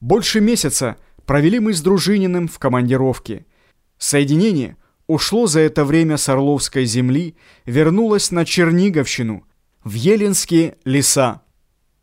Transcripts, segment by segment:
Больше месяца провели мы с Дружининым в командировке. Соединение ушло за это время с Орловской земли, вернулось на Черниговщину, в Еленские леса.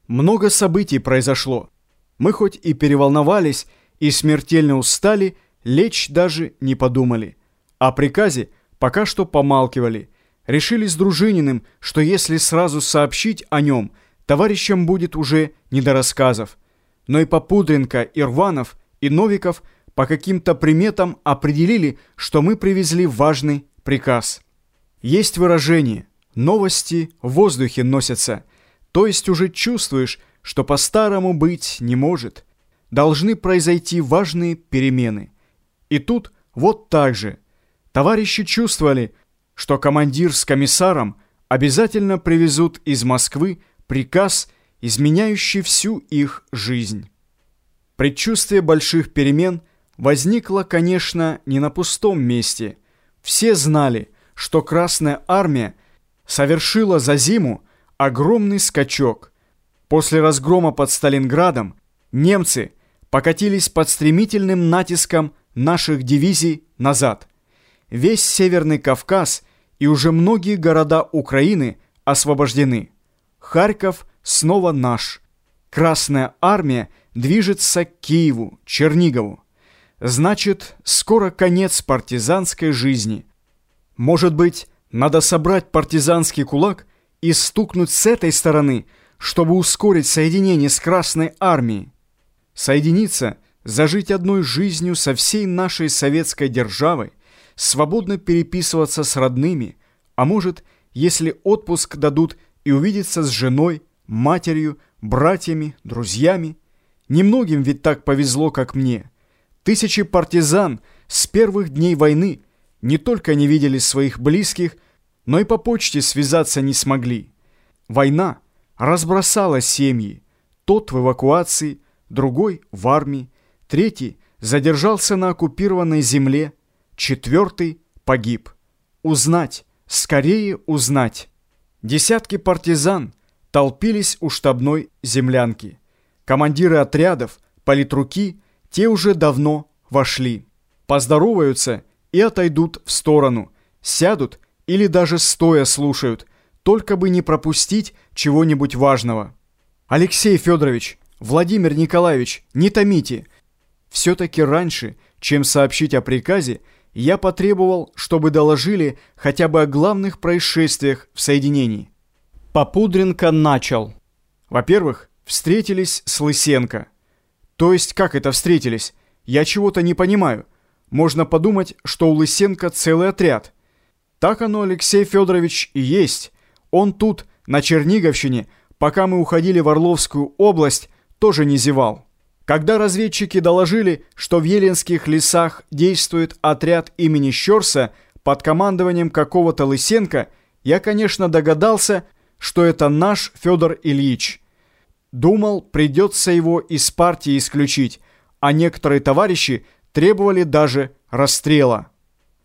Много событий произошло. Мы хоть и переволновались, и смертельно устали, лечь даже не подумали. О приказе пока что помалкивали. Решили с Дружининым, что если сразу сообщить о нем, товарищам будет уже не до рассказов но и Попудренко, и Рванов, и Новиков по каким-то приметам определили, что мы привезли важный приказ. Есть выражение «новости в воздухе носятся», то есть уже чувствуешь, что по-старому быть не может. Должны произойти важные перемены. И тут вот так же. Товарищи чувствовали, что командир с комиссаром обязательно привезут из Москвы приказ изменяющий всю их жизнь. Предчувствие больших перемен возникло, конечно, не на пустом месте. Все знали, что Красная Армия совершила за зиму огромный скачок. После разгрома под Сталинградом немцы покатились под стремительным натиском наших дивизий назад. Весь Северный Кавказ и уже многие города Украины освобождены. Харьков – снова наш. Красная армия движется к Киеву, Чернигову. Значит, скоро конец партизанской жизни. Может быть, надо собрать партизанский кулак и стукнуть с этой стороны, чтобы ускорить соединение с Красной армией. Соединиться, зажить одной жизнью со всей нашей советской державой, свободно переписываться с родными, а может, если отпуск дадут и увидеться с женой, матерью, братьями, друзьями. Немногим ведь так повезло, как мне. Тысячи партизан с первых дней войны не только не видели своих близких, но и по почте связаться не смогли. Война разбросала семьи. Тот в эвакуации, другой в армии, третий задержался на оккупированной земле, четвертый погиб. Узнать, скорее узнать. Десятки партизан толпились у штабной землянки. Командиры отрядов, политруки, те уже давно вошли. Поздороваются и отойдут в сторону, сядут или даже стоя слушают, только бы не пропустить чего-нибудь важного. Алексей Федорович, Владимир Николаевич, не томите. Все-таки раньше, чем сообщить о приказе, я потребовал, чтобы доложили хотя бы о главных происшествиях в соединении. Попудренко начал. Во-первых, встретились с Лысенко. То есть, как это встретились? Я чего-то не понимаю. Можно подумать, что у Лысенко целый отряд. Так оно, Алексей Федорович, и есть. Он тут, на Черниговщине, пока мы уходили в Орловскую область, тоже не зевал. Когда разведчики доложили, что в Еленских лесах действует отряд имени Щерса под командованием какого-то Лысенко, я, конечно, догадался, что это наш Федор Ильич. Думал, придется его из партии исключить, а некоторые товарищи требовали даже расстрела.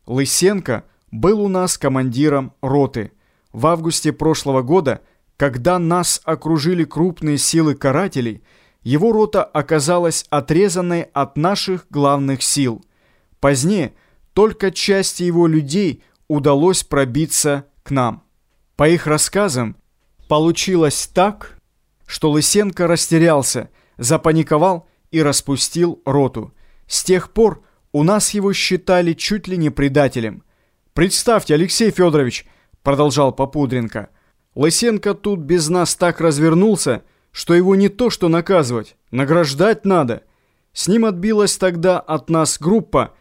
Лысенко был у нас командиром роты. В августе прошлого года, когда нас окружили крупные силы карателей, его рота оказалась отрезанной от наших главных сил. Позднее только части его людей удалось пробиться к нам. По их рассказам, Получилось так, что Лысенко растерялся, запаниковал и распустил роту. С тех пор у нас его считали чуть ли не предателем. «Представьте, Алексей Федорович», — продолжал Попудренко, «Лысенко тут без нас так развернулся, что его не то что наказывать, награждать надо. С ним отбилась тогда от нас группа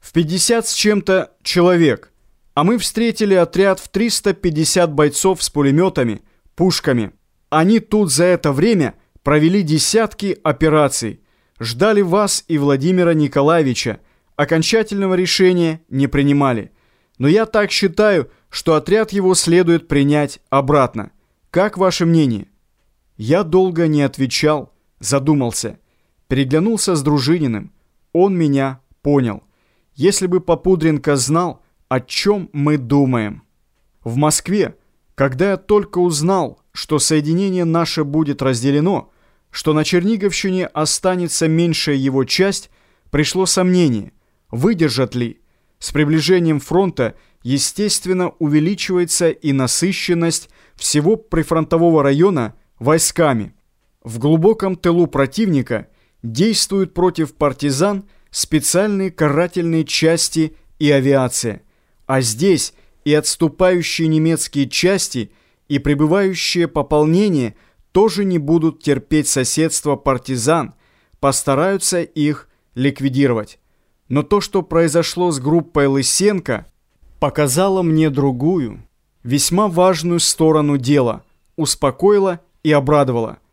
в 50 с чем-то человек, а мы встретили отряд в 350 бойцов с пулеметами — пушками. Они тут за это время провели десятки операций. Ждали вас и Владимира Николаевича. Окончательного решения не принимали. Но я так считаю, что отряд его следует принять обратно. Как ваше мнение? Я долго не отвечал, задумался. Переглянулся с Дружининым. Он меня понял. Если бы Попудренко знал, о чем мы думаем. В Москве когда я только узнал, что соединение наше будет разделено, что на Черниговщине останется меньшая его часть, пришло сомнение, выдержат ли. С приближением фронта, естественно, увеличивается и насыщенность всего прифронтового района войсками. В глубоком тылу противника действуют против партизан специальные карательные части и авиация, а здесь и отступающие немецкие части и прибывающее пополнение тоже не будут терпеть соседство партизан, постараются их ликвидировать. Но то, что произошло с группой Лысенко, показало мне другую, весьма важную сторону дела, успокоило и обрадовало –